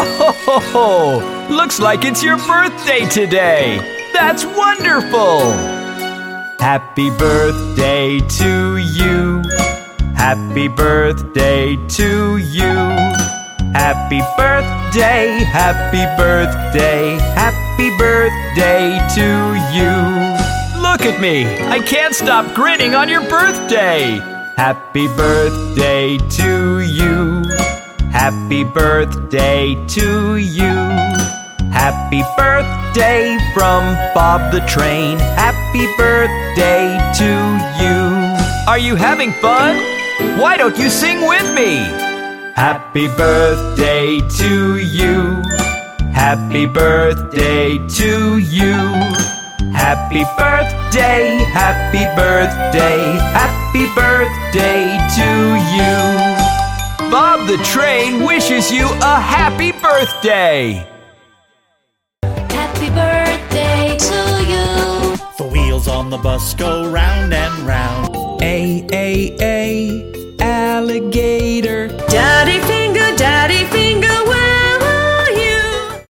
ho! Looks like it's your birthday today! That's wonderful! Happy birthday to you! Happy birthday to you! Happy birthday, happy birthday, happy birthday to you! Look at me! I can't stop grinning on your birthday! Happy birthday to you! Happy birthday to you. Happy birthday from Bob the Train. Happy birthday to you. Are you having fun? Why don't you sing with me? Happy birthday to you. Happy birthday to you. Happy birthday, happy birthday, happy birthday to you. Bob the Train wishes you a happy birthday! Happy birthday to you. The wheels on the bus go round and round. A, A, A, alligator. Duh.